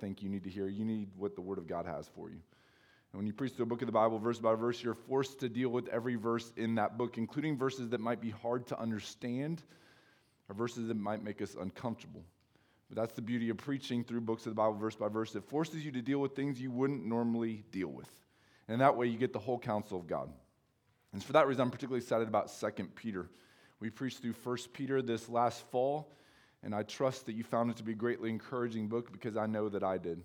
think you need to hear. You need what the Word of God has for you. And when you preach through a book of the Bible, verse by verse, you're forced to deal with every verse in that book, including verses that might be hard to understand or verses that might make us uncomfortable. But that's the beauty of preaching through books of the Bible, verse by verse. It forces you to deal with things you wouldn't normally deal with. And that way, you get the whole counsel of God. And for that reason, I'm particularly excited about 2 Peter. We preached through 1 Peter this last fall, and I trust that you found it to be a greatly encouraging book because I know that I did.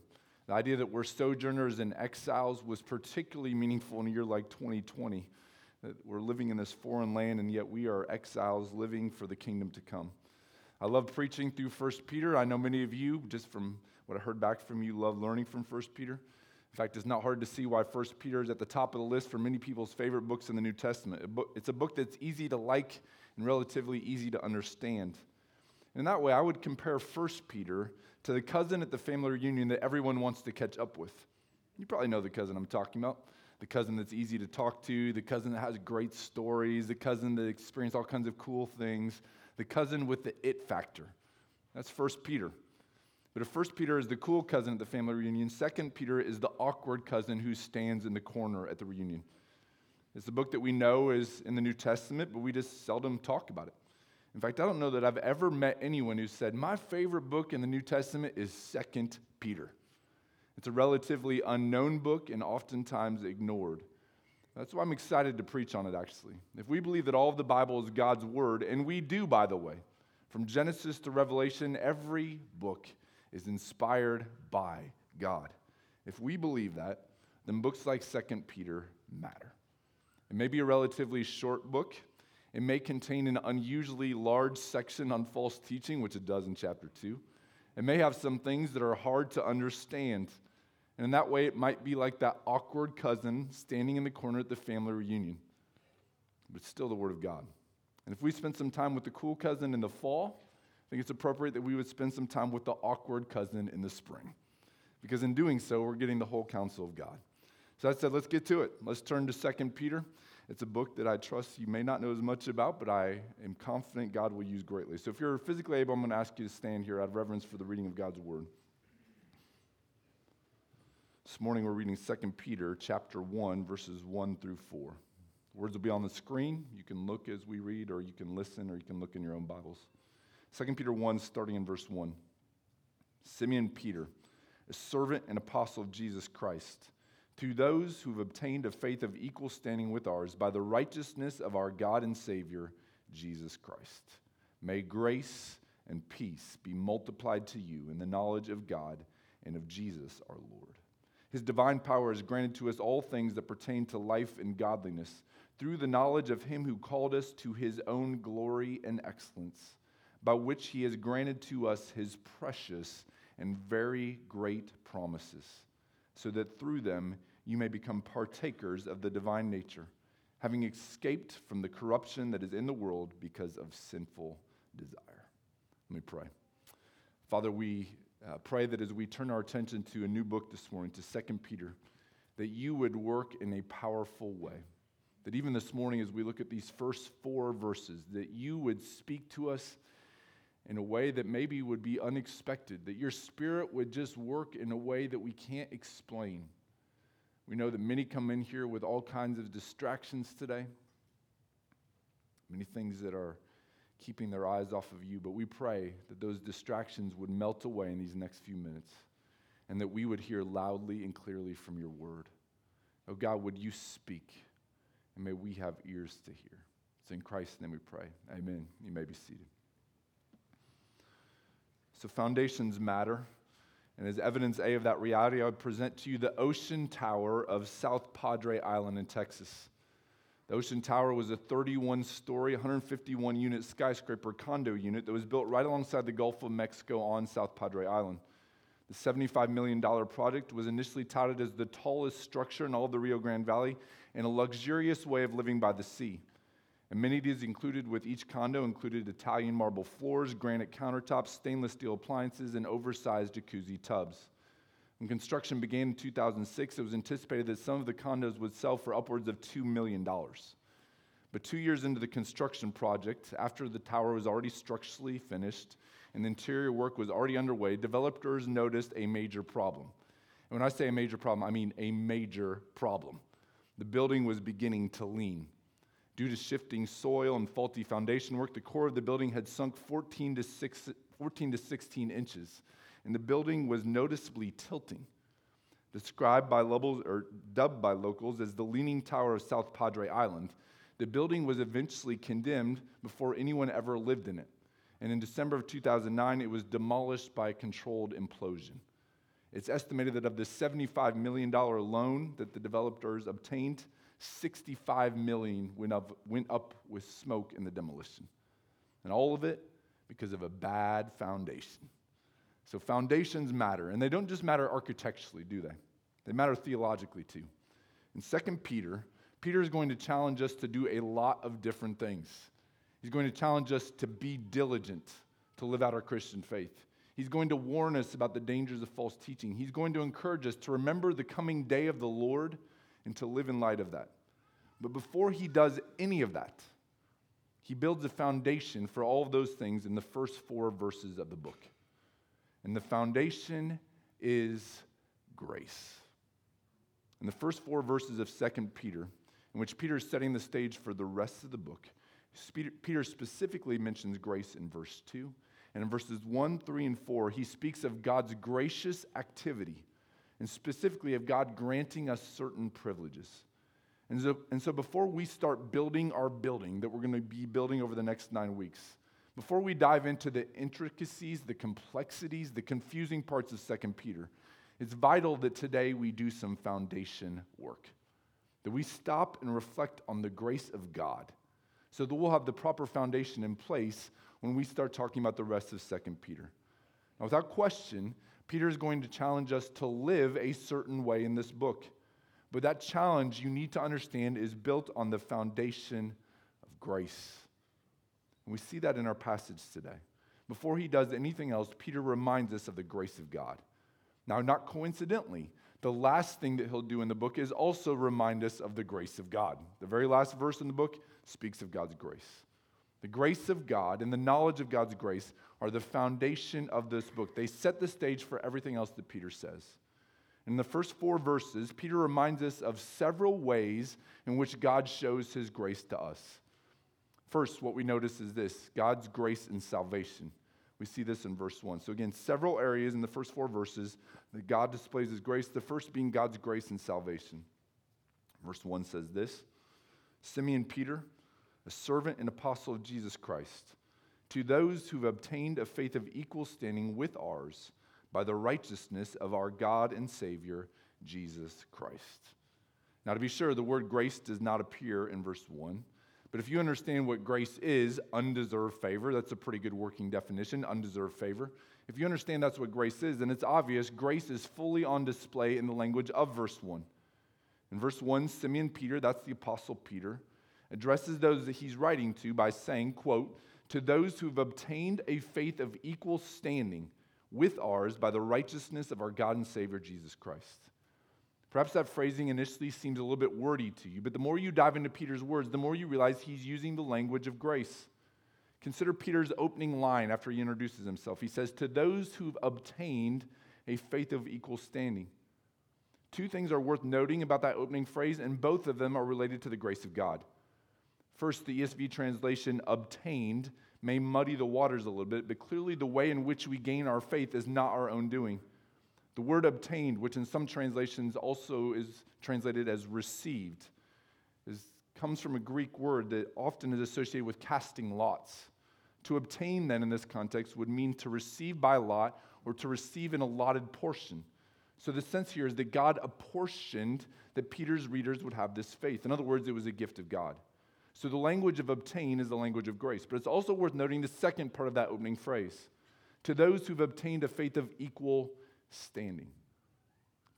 The idea that we're sojourners and exiles was particularly meaningful in a year like 2020, that we're living in this foreign land and yet we are exiles living for the kingdom to come. I love preaching through 1 Peter. I know many of you, just from what I heard back from you, love learning from 1 Peter. In fact, it's not hard to see why 1 Peter is at the top of the list for many people's favorite books in the New Testament. It's a book that's easy to like and relatively easy to understand. In that way, I would compare 1 Peter to the cousin at the family reunion that everyone wants to catch up with. You probably know the cousin I'm talking about. The cousin that's easy to talk to, the cousin that has great stories, the cousin that experienced all kinds of cool things, the cousin with the it factor. That's First Peter. But if First Peter is the cool cousin at the family reunion, Second Peter is the awkward cousin who stands in the corner at the reunion. It's the book that we know is in the New Testament, but we just seldom talk about it. In fact, I don't know that I've ever met anyone who said, My favorite book in the New Testament is Second Peter. It's a relatively unknown book and oftentimes ignored. That's why I'm excited to preach on it, actually. If we believe that all of the Bible is God's Word, and we do, by the way, from Genesis to Revelation, every book is inspired by God. If we believe that, then books like 2 Peter matter. It may be a relatively short book. It may contain an unusually large section on false teaching, which it does in chapter 2. It may have some things that are hard to understand. And in that way, it might be like that awkward cousin standing in the corner at the family reunion. But it's still the Word of God. And if we spend some time with the cool cousin in the fall, I think it's appropriate that we would spend some time with the awkward cousin in the spring. Because in doing so, we're getting the whole counsel of God. So I said, let's get to it. Let's turn to 2 Peter. It's a book that I trust you may not know as much about, but I am confident God will use greatly. So if you're physically able, I'm going to ask you to stand here out of reverence for the reading of God's word. This morning we're reading 2 Peter chapter 1 verses 1 through 4. words will be on the screen. You can look as we read or you can listen or you can look in your own Bibles. 2 Peter 1 starting in verse 1. Simeon Peter, a servant and apostle of Jesus Christ, to those who have obtained a faith of equal standing with ours by the righteousness of our God and Savior Jesus Christ. May grace and peace be multiplied to you in the knowledge of God and of Jesus our Lord his divine power has granted to us all things that pertain to life and godliness through the knowledge of him who called us to his own glory and excellence, by which he has granted to us his precious and very great promises, so that through them you may become partakers of the divine nature, having escaped from the corruption that is in the world because of sinful desire. Let me pray. Father, we uh, pray that as we turn our attention to a new book this morning, to 2 Peter, that you would work in a powerful way. That even this morning, as we look at these first four verses, that you would speak to us in a way that maybe would be unexpected, that your spirit would just work in a way that we can't explain. We know that many come in here with all kinds of distractions today, many things that are keeping their eyes off of you. But we pray that those distractions would melt away in these next few minutes and that we would hear loudly and clearly from your word. Oh God, would you speak? And may we have ears to hear. It's in Christ's name we pray. Amen. You may be seated. So, foundations matter. And as evidence A of that reality, I would present to you the Ocean Tower of South Padre Island in Texas. The Ocean Tower was a 31 story, 151 unit skyscraper condo unit that was built right alongside the Gulf of Mexico on South Padre Island. The $75 million project was initially touted as the tallest structure in all of the Rio Grande Valley and a luxurious way of living by the sea. Amenities included with each condo included Italian marble floors, granite countertops, stainless steel appliances, and oversized jacuzzi tubs. When construction began in 2006, it was anticipated that some of the condos would sell for upwards of $2 million. But two years into the construction project, after the tower was already structurally finished and interior work was already underway, developers noticed a major problem. And when I say a major problem, I mean a major problem. The building was beginning to lean. Due to shifting soil and faulty foundation work, the core of the building had sunk 14 to, 6, 14 to 16 inches, and the building was noticeably tilting. Described by locals, or dubbed by locals as the Leaning Tower of South Padre Island, the building was eventually condemned before anyone ever lived in it. And in December of 2009, it was demolished by a controlled implosion. It's estimated that of the $75 million loan that the developers obtained, 65 million went up, went up with smoke in the demolition. And all of it because of a bad foundation. So foundations matter, and they don't just matter architecturally, do they? They matter theologically too. In 2 Peter, Peter is going to challenge us to do a lot of different things. He's going to challenge us to be diligent to live out our Christian faith. He's going to warn us about the dangers of false teaching. He's going to encourage us to remember the coming day of the Lord and to live in light of that. But before he does any of that, he builds a foundation for all of those things in the first four verses of the book. And the foundation is grace. In the first four verses of 2 Peter, in which Peter is setting the stage for the rest of the book, Peter specifically mentions grace in verse 2. And in verses 1, 3, and 4, he speaks of God's gracious activity, and specifically of God granting us certain privileges. And so, and so before we start building our building that we're going to be building over the next nine weeks, before we dive into the intricacies, the complexities, the confusing parts of 2 Peter, it's vital that today we do some foundation work, that we stop and reflect on the grace of God so that we'll have the proper foundation in place when we start talking about the rest of 2 Peter. Now, without question, Peter is going to challenge us to live a certain way in this book. But that challenge, you need to understand, is built on the foundation of grace. And we see that in our passage today. Before he does anything else, Peter reminds us of the grace of God. Now, not coincidentally, the last thing that he'll do in the book is also remind us of the grace of God. The very last verse in the book speaks of God's grace. The grace of God and the knowledge of God's grace are the foundation of this book. They set the stage for everything else that Peter says. In the first four verses, Peter reminds us of several ways in which God shows his grace to us. First, what we notice is this God's grace and salvation. We see this in verse 1. So, again, several areas in the first four verses that God displays his grace, the first being God's grace and salvation. Verse 1 says this Simeon Peter, a servant and apostle of Jesus Christ, to those who've obtained a faith of equal standing with ours by the righteousness of our God and Savior, Jesus Christ. Now, to be sure, the word grace does not appear in verse 1. But if you understand what grace is, undeserved favor, that's a pretty good working definition, undeserved favor. If you understand that's what grace is, then it's obvious grace is fully on display in the language of verse 1. In verse 1, Simeon Peter, that's the apostle Peter, addresses those that he's writing to by saying, quote, to those who've obtained a faith of equal standing with ours by the righteousness of our God and Savior Jesus Christ. Perhaps that phrasing initially seems a little bit wordy to you, but the more you dive into Peter's words, the more you realize he's using the language of grace. Consider Peter's opening line after he introduces himself. He says, To those who've obtained a faith of equal standing. Two things are worth noting about that opening phrase, and both of them are related to the grace of God. First, the ESV translation obtained may muddy the waters a little bit, but clearly the way in which we gain our faith is not our own doing. The word obtained, which in some translations also is translated as received, is, comes from a Greek word that often is associated with casting lots. To obtain, then, in this context, would mean to receive by lot or to receive an allotted portion. So the sense here is that God apportioned that Peter's readers would have this faith. In other words, it was a gift of God. So the language of obtain is the language of grace. But it's also worth noting the second part of that opening phrase to those who've obtained a faith of equal standing.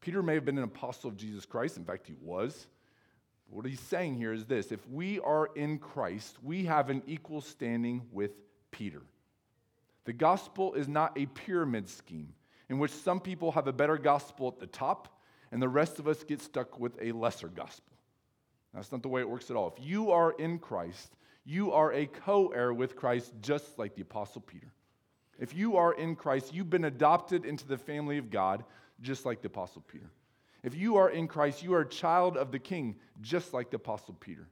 Peter may have been an apostle of Jesus Christ. In fact, he was. What he's saying here is this if we are in Christ, we have an equal standing with Peter. The gospel is not a pyramid scheme in which some people have a better gospel at the top and the rest of us get stuck with a lesser gospel. That's not the way it works at all. If you are in Christ, you are a co heir with Christ, just like the Apostle Peter. If you are in Christ, you've been adopted into the family of God, just like the Apostle Peter. If you are in Christ, you are a child of the King, just like the Apostle Peter.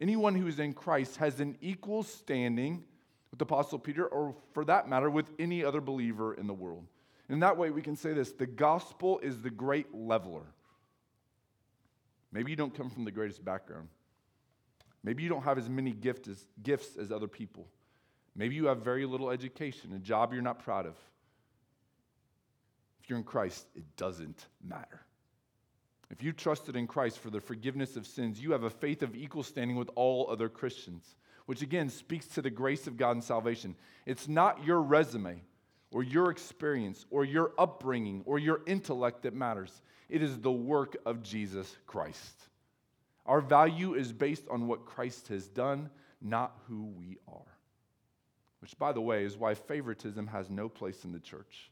Anyone who is in Christ has an equal standing with the Apostle Peter, or for that matter, with any other believer in the world. In that way, we can say this the gospel is the great leveler. Maybe you don't come from the greatest background. Maybe you don't have as many gift as, gifts as other people. Maybe you have very little education, a job you're not proud of. If you're in Christ, it doesn't matter. If you trusted in Christ for the forgiveness of sins, you have a faith of equal standing with all other Christians, which again speaks to the grace of God and salvation. It's not your resume or your experience or your upbringing or your intellect that matters, it is the work of Jesus Christ. Our value is based on what Christ has done, not who we are. Which, by the way, is why favoritism has no place in the church.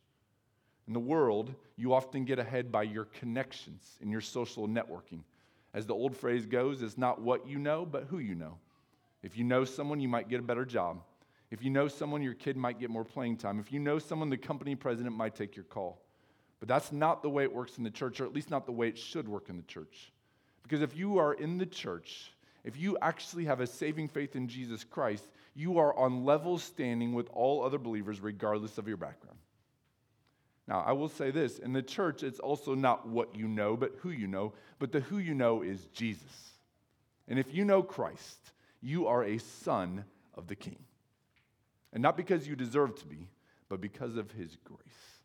In the world, you often get ahead by your connections and your social networking. As the old phrase goes, it's not what you know, but who you know. If you know someone, you might get a better job. If you know someone, your kid might get more playing time. If you know someone, the company president might take your call. But that's not the way it works in the church, or at least not the way it should work in the church. Because if you are in the church, if you actually have a saving faith in Jesus Christ, you are on level standing with all other believers, regardless of your background. Now, I will say this in the church, it's also not what you know, but who you know. But the who you know is Jesus. And if you know Christ, you are a son of the king. And not because you deserve to be, but because of his grace,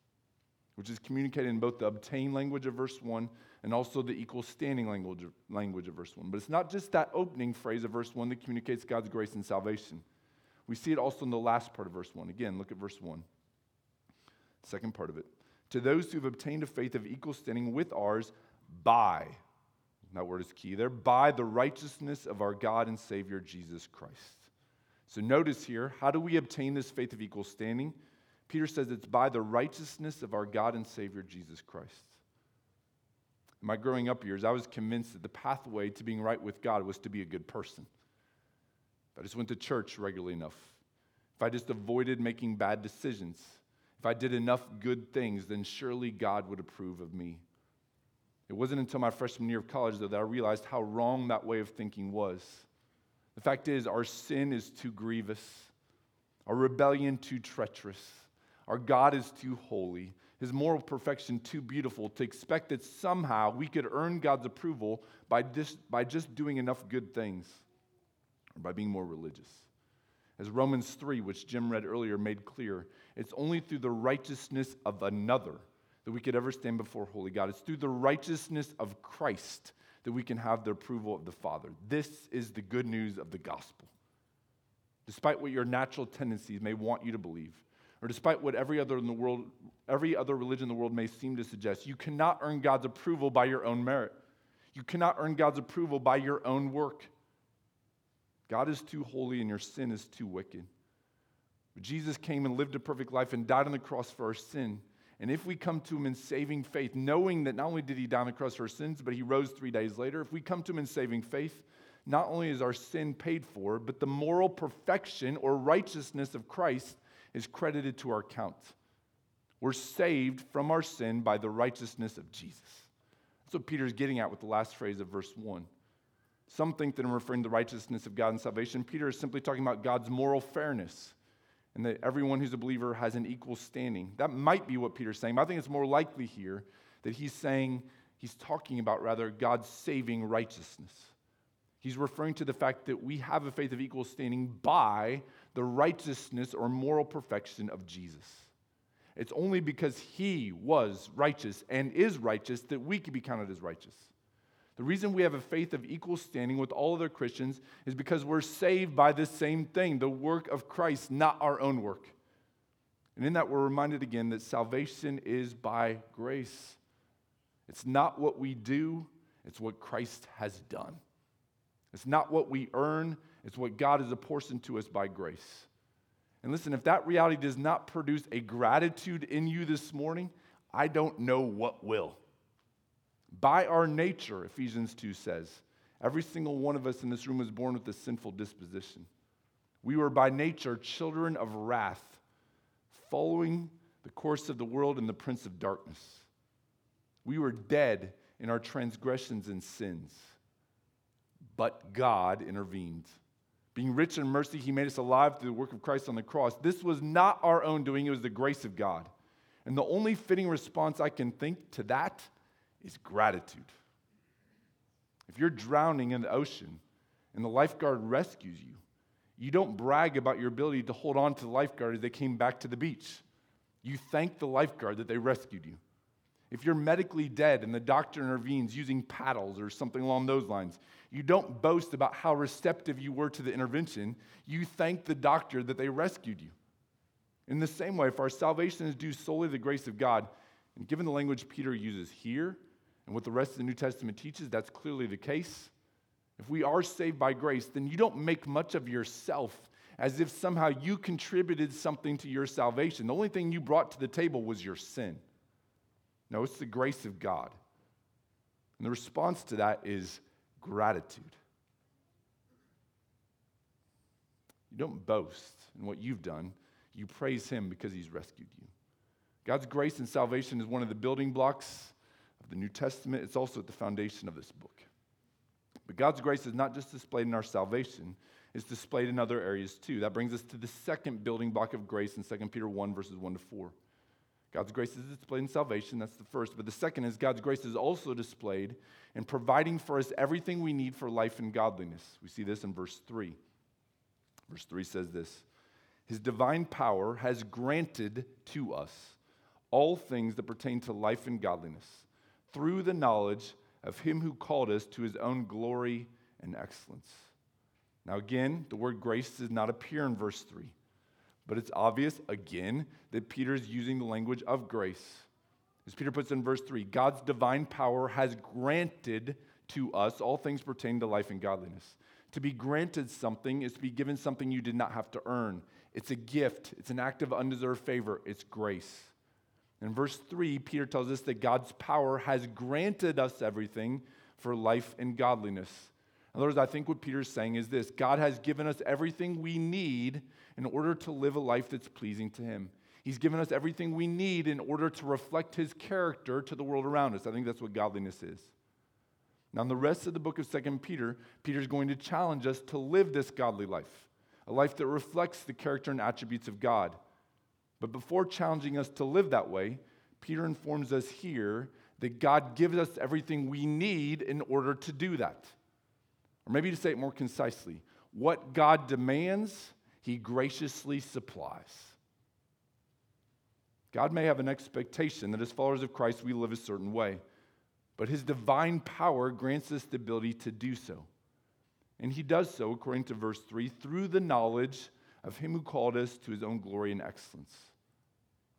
which is communicated in both the obtain language of verse 1 and also the equal standing language of, language of verse 1. But it's not just that opening phrase of verse 1 that communicates God's grace and salvation. We see it also in the last part of verse 1. Again, look at verse 1. Second part of it. To those who have obtained a faith of equal standing with ours by, that word is key there, by the righteousness of our God and Savior Jesus Christ. So notice here, how do we obtain this faith of equal standing? Peter says it's by the righteousness of our God and Savior Jesus Christ. In my growing up years, I was convinced that the pathway to being right with God was to be a good person. If I just went to church regularly enough, if I just avoided making bad decisions, if I did enough good things, then surely God would approve of me. It wasn't until my freshman year of college, though, that I realized how wrong that way of thinking was. The fact is, our sin is too grievous, our rebellion too treacherous, our God is too holy, his moral perfection too beautiful to expect that somehow we could earn God's approval by just, by just doing enough good things or by being more religious. As Romans 3, which Jim read earlier, made clear, it's only through the righteousness of another that we could ever stand before holy God. It's through the righteousness of Christ that we can have the approval of the Father. This is the good news of the gospel. Despite what your natural tendencies may want you to believe, or despite what every other in the world, every other religion in the world may seem to suggest, you cannot earn God's approval by your own merit. You cannot earn God's approval by your own work. God is too holy and your sin is too wicked. But Jesus came and lived a perfect life and died on the cross for our sin. And if we come to him in saving faith, knowing that not only did he die on the cross for our sins, but he rose three days later, if we come to him in saving faith, not only is our sin paid for, but the moral perfection or righteousness of Christ is credited to our account. We're saved from our sin by the righteousness of Jesus. That's what Peter's getting at with the last phrase of verse 1. Some think that I'm referring to the righteousness of God and salvation. Peter is simply talking about God's moral fairness and that everyone who's a believer has an equal standing. That might be what Peter's saying, but I think it's more likely here that he's saying, he's talking about rather God's saving righteousness. He's referring to the fact that we have a faith of equal standing by the righteousness or moral perfection of Jesus. It's only because he was righteous and is righteous that we can be counted as righteous. The reason we have a faith of equal standing with all other Christians is because we're saved by the same thing, the work of Christ, not our own work. And in that, we're reminded again that salvation is by grace. It's not what we do, it's what Christ has done. It's not what we earn, it's what God has apportioned to us by grace. And listen, if that reality does not produce a gratitude in you this morning, I don't know what will. By our nature, Ephesians 2 says, every single one of us in this room was born with a sinful disposition. We were by nature children of wrath, following the course of the world and the prince of darkness. We were dead in our transgressions and sins, but God intervened. Being rich in mercy, he made us alive through the work of Christ on the cross. This was not our own doing, it was the grace of God. And the only fitting response I can think to that is gratitude. If you're drowning in the ocean and the lifeguard rescues you, you don't brag about your ability to hold on to the lifeguard as they came back to the beach. You thank the lifeguard that they rescued you. If you're medically dead and the doctor intervenes using paddles or something along those lines, you don't boast about how receptive you were to the intervention. You thank the doctor that they rescued you. In the same way, if our salvation is due solely to the grace of God, and given the language Peter uses here and what the rest of the New Testament teaches, that's clearly the case. If we are saved by grace, then you don't make much of yourself as if somehow you contributed something to your salvation. The only thing you brought to the table was your sin. No, it's the grace of God. And the response to that is gratitude. You don't boast in what you've done, you praise Him because He's rescued you. God's grace and salvation is one of the building blocks the New Testament, it's also at the foundation of this book. But God's grace is not just displayed in our salvation, it's displayed in other areas too. That brings us to the second building block of grace in 2 Peter 1, verses 1 to 4. God's grace is displayed in salvation, that's the first. But the second is God's grace is also displayed in providing for us everything we need for life and godliness. We see this in verse 3. Verse 3 says this His divine power has granted to us all things that pertain to life and godliness through the knowledge of Him who called us to His own glory and excellence. Now, again, the word grace does not appear in verse 3. But it's obvious, again, that Peter is using the language of grace. As Peter puts in verse 3, God's divine power has granted to us all things pertaining to life and godliness. To be granted something is to be given something you did not have to earn. It's a gift, it's an act of undeserved favor, it's grace. In verse 3, Peter tells us that God's power has granted us everything for life and godliness. In other words, I think what Peter's saying is this God has given us everything we need in order to live a life that's pleasing to Him. He's given us everything we need in order to reflect His character to the world around us. I think that's what godliness is. Now, in the rest of the book of 2 Peter, Peter's going to challenge us to live this godly life, a life that reflects the character and attributes of God. But before challenging us to live that way, Peter informs us here that God gives us everything we need in order to do that. Or maybe to say it more concisely, what God demands, he graciously supplies. God may have an expectation that as followers of Christ we live a certain way, but his divine power grants us the ability to do so. And he does so, according to verse 3, through the knowledge of him who called us to his own glory and excellence.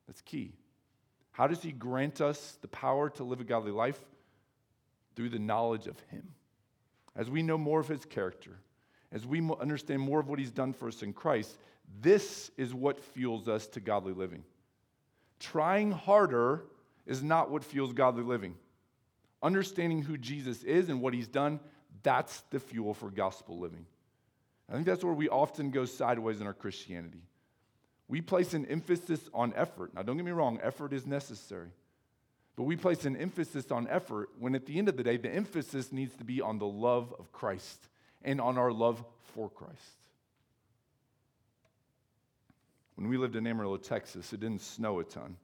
That's key. How does he grant us the power to live a godly life? Through the knowledge of him. As we know more of his character, as we understand more of what he's done for us in Christ, this is what fuels us to godly living. Trying harder is not what fuels godly living. Understanding who Jesus is and what he's done, that's the fuel for gospel living. I think that's where we often go sideways in our Christianity. We place an emphasis on effort. Now, don't get me wrong, effort is necessary. But we place an emphasis on effort when at the end of the day, the emphasis needs to be on the love of Christ and on our love for Christ. When we lived in Amarillo, Texas, it didn't snow a ton.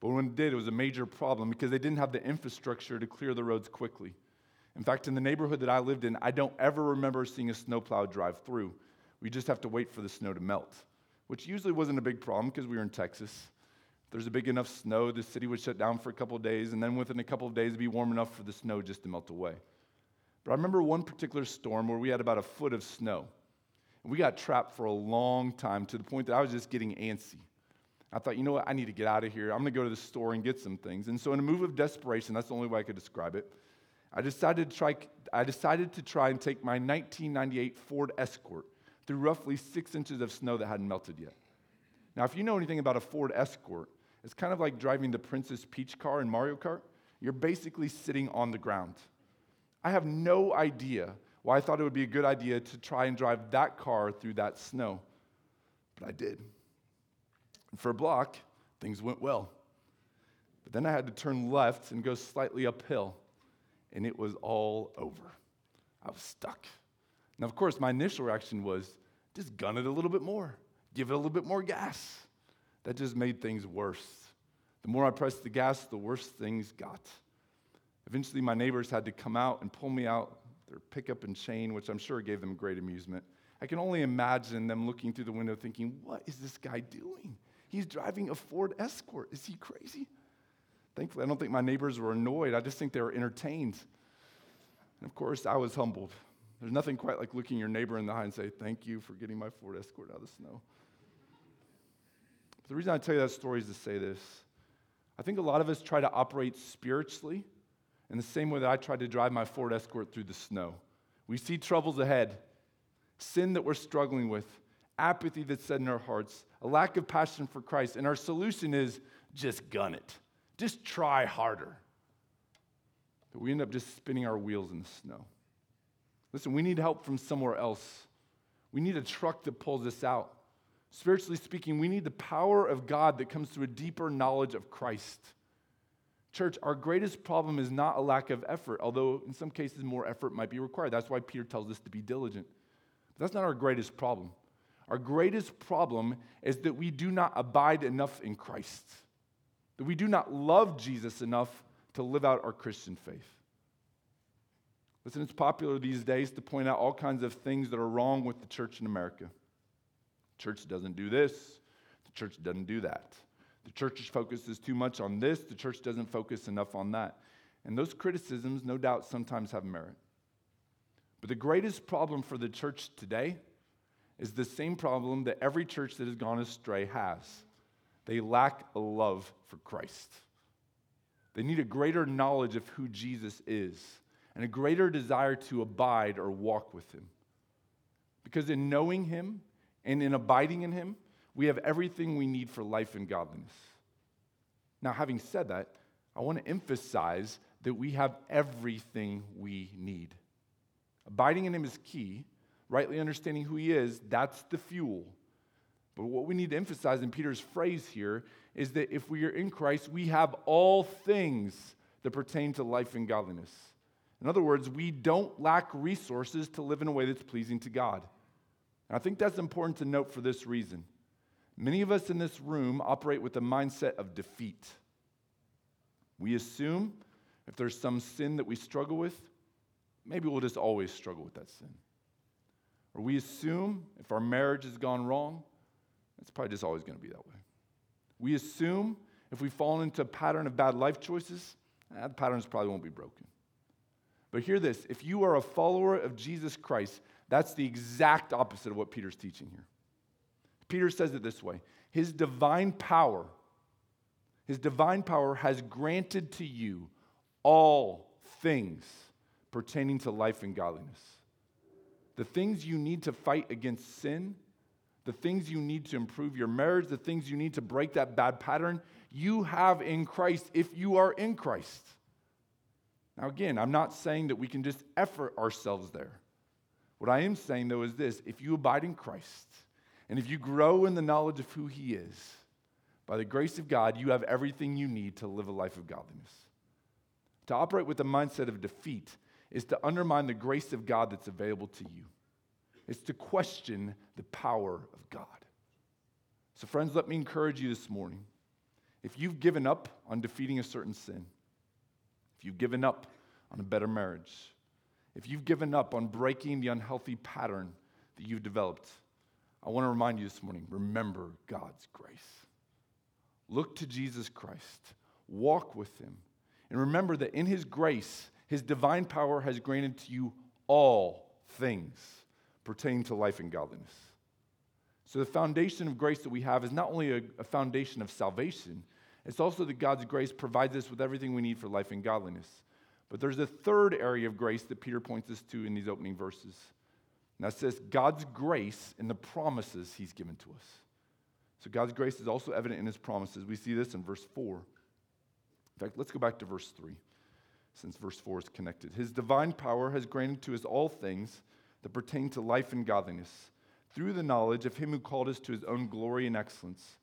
But when it did, it was a major problem because they didn't have the infrastructure to clear the roads quickly. In fact, in the neighborhood that I lived in, I don't ever remember seeing a snowplow drive through. We just have to wait for the snow to melt, which usually wasn't a big problem because we were in Texas. If there's a big enough snow, the city would shut down for a couple of days, and then within a couple of days, it'd be warm enough for the snow just to melt away. But I remember one particular storm where we had about a foot of snow. And we got trapped for a long time to the point that I was just getting antsy. I thought, you know what, I need to get out of here. I'm going to go to the store and get some things. And so, in a move of desperation, that's the only way I could describe it, I decided to try, I decided to try and take my 1998 Ford Escort through roughly six inches of snow that hadn't melted yet. Now, if you know anything about a Ford Escort, it's kind of like driving the Princess Peach car in Mario Kart. You're basically sitting on the ground. I have no idea why I thought it would be a good idea to try and drive that car through that snow. But I did. And for a block, things went well. But then I had to turn left and go slightly uphill, and it was all over. I was stuck. Now, of course, my initial reaction was just gun it a little bit more, give it a little bit more gas. That just made things worse. The more I pressed the gas, the worse things got. Eventually, my neighbors had to come out and pull me out their pickup and chain, which I'm sure gave them great amusement. I can only imagine them looking through the window thinking, What is this guy doing? He's driving a Ford Escort. Is he crazy? Thankfully, I don't think my neighbors were annoyed. I just think they were entertained. And of course, I was humbled. There's nothing quite like looking your neighbor in the eye and say, Thank you for getting my Ford Escort out of the snow. But the reason I tell you that story is to say this. I think a lot of us try to operate spiritually in the same way that I tried to drive my Ford Escort through the snow. We see troubles ahead, sin that we're struggling with, apathy that's set in our hearts, a lack of passion for Christ, and our solution is just gun it. Just try harder. But we end up just spinning our wheels in the snow. Listen, we need help from somewhere else. We need a truck that pulls us out. Spiritually speaking, we need the power of God that comes through a deeper knowledge of Christ. Church, our greatest problem is not a lack of effort, although in some cases more effort might be required. That's why Peter tells us to be diligent. But that's not our greatest problem. Our greatest problem is that we do not abide enough in Christ, that we do not love Jesus enough to live out our Christian faith. Listen, it's popular these days to point out all kinds of things that are wrong with the church in America. The church doesn't do this, the church doesn't do that. The church focuses too much on this, the church doesn't focus enough on that. And those criticisms, no doubt, sometimes have merit. But the greatest problem for the church today is the same problem that every church that has gone astray has. They lack a love for Christ. They need a greater knowledge of who Jesus is and a greater desire to abide or walk with him. Because in knowing him and in abiding in him, we have everything we need for life and godliness. Now, having said that, I want to emphasize that we have everything we need. Abiding in Him is key. Rightly understanding who He is, that's the fuel. But what we need to emphasize in Peter's phrase here is that if we are in Christ, we have all things that pertain to life and godliness. In other words, we don't lack resources to live in a way that's pleasing to God. And I think that's important to note for this reason. Many of us in this room operate with a mindset of defeat. We assume if there's some sin that we struggle with, maybe we'll just always struggle with that sin. Or we assume if our marriage has gone wrong, it's probably just always going to be that way. We assume if we fall into a pattern of bad life choices, eh, the patterns probably won't be broken. But hear this if you are a follower of Jesus Christ, that's the exact opposite of what Peter's teaching here. Peter says it this way His divine power, His divine power has granted to you all things pertaining to life and godliness. The things you need to fight against sin, the things you need to improve your marriage, the things you need to break that bad pattern, you have in Christ if you are in Christ. Now, again, I'm not saying that we can just effort ourselves there. What I am saying, though, is this if you abide in Christ, and if you grow in the knowledge of who He is, by the grace of God, you have everything you need to live a life of godliness. To operate with the mindset of defeat is to undermine the grace of God that's available to you, it's to question the power of God. So, friends, let me encourage you this morning. If you've given up on defeating a certain sin, if you've given up on a better marriage, if you've given up on breaking the unhealthy pattern that you've developed, I want to remind you this morning remember God's grace. Look to Jesus Christ, walk with him, and remember that in his grace, his divine power has granted to you all things pertaining to life and godliness. So, the foundation of grace that we have is not only a, a foundation of salvation, it's also that God's grace provides us with everything we need for life and godliness. But there's a third area of grace that Peter points us to in these opening verses. And that says God's grace in the promises he's given to us. So God's grace is also evident in his promises. We see this in verse 4. In fact, let's go back to verse 3, since verse 4 is connected. His divine power has granted to us all things that pertain to life and godliness through the knowledge of him who called us to his own glory and excellence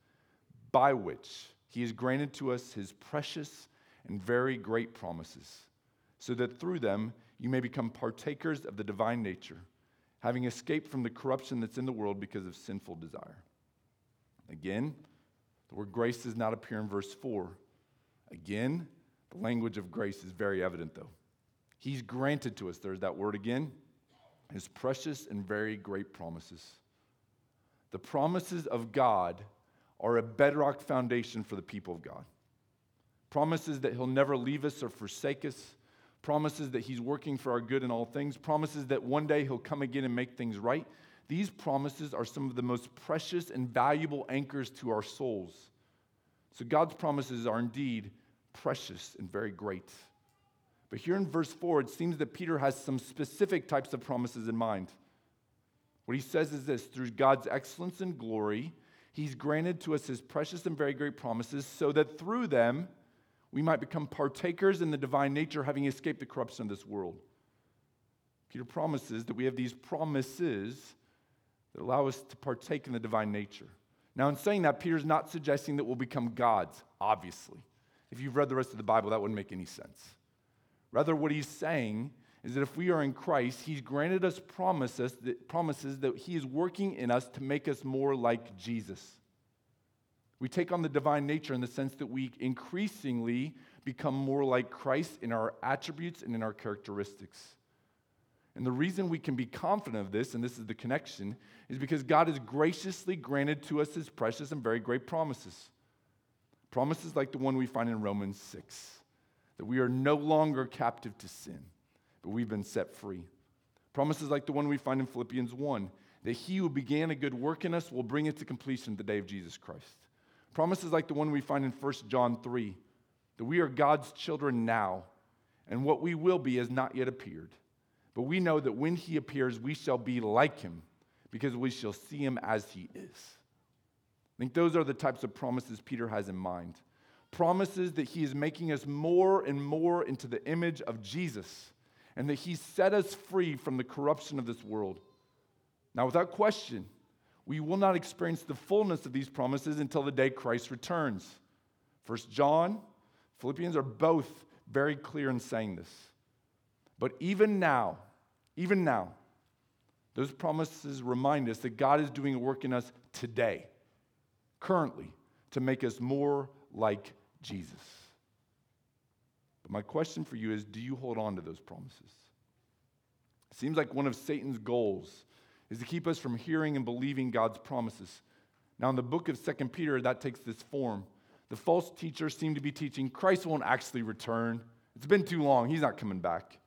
by which he has granted to us his precious and very great promises, so that through them you may become partakers of the divine nature, having escaped from the corruption that's in the world because of sinful desire. Again, the word grace does not appear in verse 4. Again, the language of grace is very evident, though. He's granted to us, there's that word again, his precious and very great promises. The promises of God are a bedrock foundation for the people of God. Promises that he'll never leave us or forsake us, promises that he's working for our good in all things, promises that one day he'll come again and make things right. These promises are some of the most precious and valuable anchors to our souls. So God's promises are indeed precious and very great. But here in verse 4, it seems that Peter has some specific types of promises in mind. What he says is this through God's excellence and glory, he's granted to us his precious and very great promises, so that through them we might become partakers in the divine nature, having escaped the corruption of this world. Peter promises that we have these promises that allow us to partake in the divine nature. Now, in saying that, Peter's not suggesting that we'll become gods, obviously. If you've read the rest of the Bible, that wouldn't make any sense. Rather, what he's saying is that if we are in Christ, he's granted us promises that, promises that he is working in us to make us more like Jesus. We take on the divine nature in the sense that we increasingly become more like Christ in our attributes and in our characteristics. And the reason we can be confident of this, and this is the connection, is because God has graciously granted to us his precious and very great promises. Promises like the one we find in Romans 6 that we are no longer captive to sin, but we've been set free. Promises like the one we find in Philippians 1 that he who began a good work in us will bring it to completion the day of Jesus Christ. Promises like the one we find in 1 John 3 that we are God's children now, and what we will be has not yet appeared. But we know that when he appears, we shall be like him, because we shall see him as he is. I think those are the types of promises Peter has in mind. Promises that he is making us more and more into the image of Jesus, and that he set us free from the corruption of this world. Now, without question, we will not experience the fullness of these promises until the day Christ returns. First John, Philippians are both very clear in saying this. But even now, even now, those promises remind us that God is doing a work in us today, currently, to make us more like Jesus. But my question for you is do you hold on to those promises? It seems like one of Satan's goals is to keep us from hearing and believing God's promises. Now, in the book of Second Peter, that takes this form. The false teachers seem to be teaching Christ won't actually return. It's been too long. He's not coming back.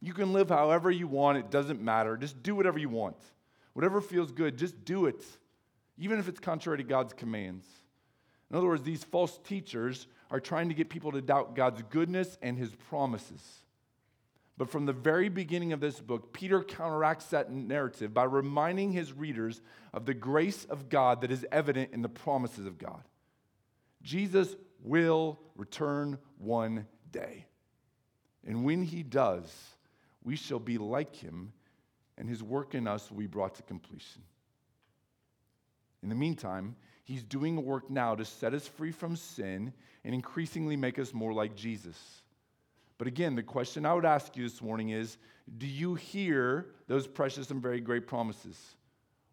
You can live however you want. It doesn't matter. Just do whatever you want. Whatever feels good, just do it, even if it's contrary to God's commands. In other words, these false teachers are trying to get people to doubt God's goodness and his promises. But from the very beginning of this book, Peter counteracts that narrative by reminding his readers of the grace of God that is evident in the promises of God. Jesus will return one day. And when he does, we shall be like him, and his work in us will be brought to completion. In the meantime, he's doing a work now to set us free from sin and increasingly make us more like Jesus. But again, the question I would ask you this morning is do you hear those precious and very great promises?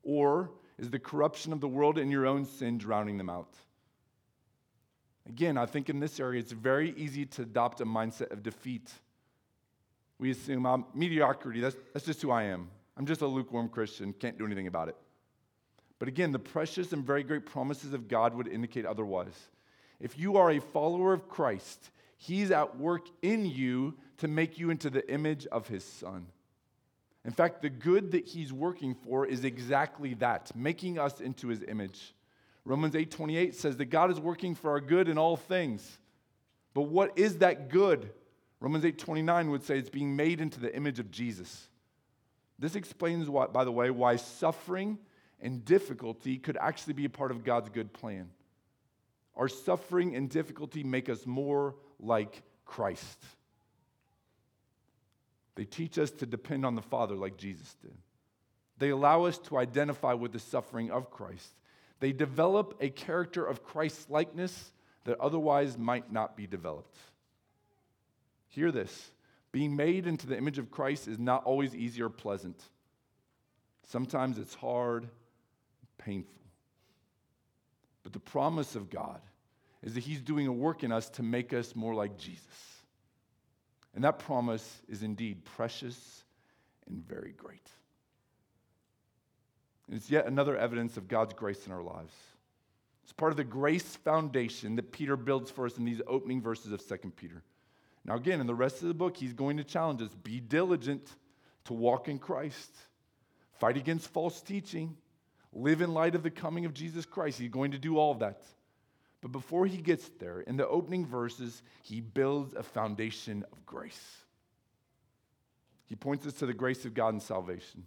Or is the corruption of the world and your own sin drowning them out? Again, I think in this area it's very easy to adopt a mindset of defeat. We assume I'm mediocrity, that's, that's just who I am. I'm just a lukewarm Christian, can't do anything about it. But again, the precious and very great promises of God would indicate otherwise. If you are a follower of Christ, He's at work in you to make you into the image of His Son. In fact, the good that He's working for is exactly that, making us into His image. Romans 8:28 says that God is working for our good in all things. But what is that good? Romans 8:29 would say it's being made into the image of Jesus. This explains what, by the way, why suffering and difficulty could actually be a part of God's good plan. Our suffering and difficulty make us more like Christ. They teach us to depend on the Father like Jesus did. They allow us to identify with the suffering of Christ. They develop a character of Christ likeness that otherwise might not be developed. Hear this being made into the image of Christ is not always easy or pleasant. Sometimes it's hard, painful. But the promise of God is that He's doing a work in us to make us more like Jesus. And that promise is indeed precious and very great. And it's yet another evidence of God's grace in our lives. It's part of the grace foundation that Peter builds for us in these opening verses of 2 Peter. Now, again, in the rest of the book, he's going to challenge us be diligent to walk in Christ, fight against false teaching, live in light of the coming of Jesus Christ. He's going to do all of that. But before he gets there, in the opening verses, he builds a foundation of grace. He points us to the grace of God and salvation.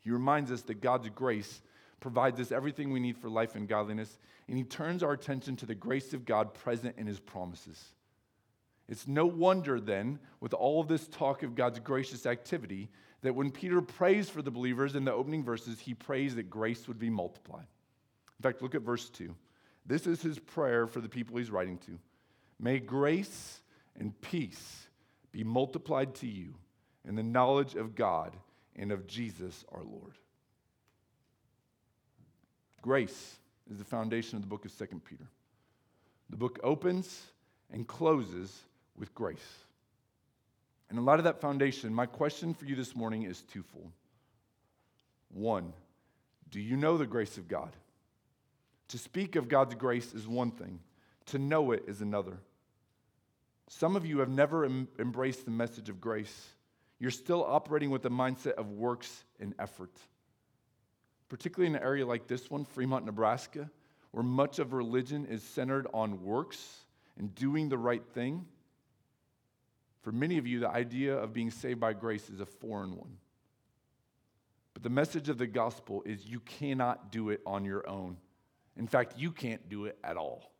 He reminds us that God's grace provides us everything we need for life and godliness, and he turns our attention to the grace of God present in his promises. It's no wonder then, with all of this talk of God's gracious activity, that when Peter prays for the believers in the opening verses, he prays that grace would be multiplied. In fact, look at verse 2. This is his prayer for the people he's writing to. May grace and peace be multiplied to you in the knowledge of God and of Jesus our Lord. Grace is the foundation of the book of 2 Peter. The book opens and closes with grace. And in light of that foundation, my question for you this morning is twofold. One, do you know the grace of God? To speak of God's grace is one thing, to know it is another. Some of you have never em- embraced the message of grace. You're still operating with the mindset of works and effort. Particularly in an area like this one, Fremont, Nebraska, where much of religion is centered on works and doing the right thing. For many of you, the idea of being saved by grace is a foreign one. But the message of the gospel is you cannot do it on your own. In fact, you can't do it at all.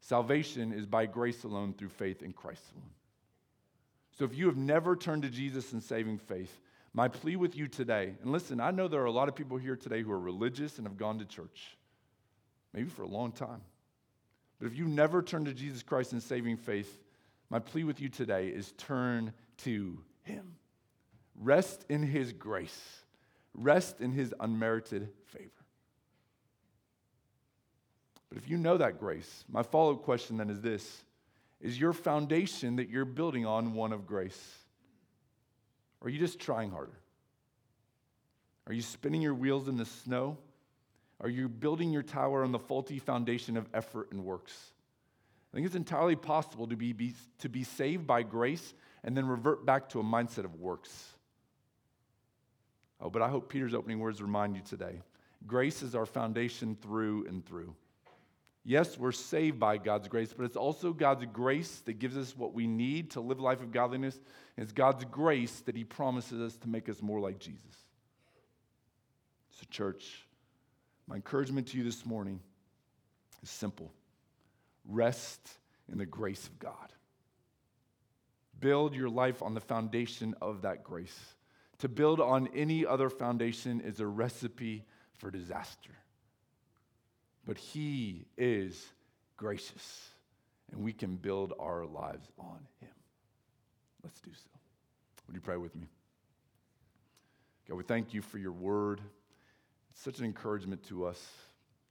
Salvation is by grace alone through faith in Christ alone. So if you have never turned to Jesus in saving faith, my plea with you today, and listen, I know there are a lot of people here today who are religious and have gone to church, maybe for a long time. But if you never turned to Jesus Christ in saving faith, my plea with you today is turn to Him. Rest in His grace, rest in His unmerited favor. But if you know that grace, my follow up question then is this Is your foundation that you're building on one of grace? Or are you just trying harder? Are you spinning your wheels in the snow? Are you building your tower on the faulty foundation of effort and works? I think it's entirely possible to be, be, to be saved by grace and then revert back to a mindset of works. Oh, but I hope Peter's opening words remind you today grace is our foundation through and through. Yes, we're saved by God's grace, but it's also God's grace that gives us what we need to live a life of godliness. It's God's grace that He promises us to make us more like Jesus. So, church, my encouragement to you this morning is simple rest in the grace of God. Build your life on the foundation of that grace. To build on any other foundation is a recipe for disaster but He is gracious, and we can build our lives on Him. Let's do so. Would you pray with me? God, we thank you for your word. It's such an encouragement to us.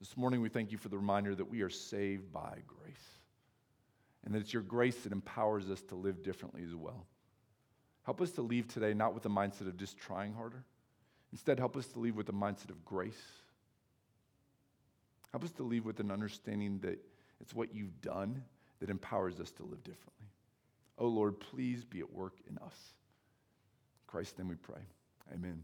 This morning, we thank you for the reminder that we are saved by grace, and that it's your grace that empowers us to live differently as well. Help us to leave today not with the mindset of just trying harder. Instead, help us to leave with the mindset of grace Help us to leave with an understanding that it's what you've done that empowers us to live differently. Oh Lord, please be at work in us. In Christ's name we pray. Amen.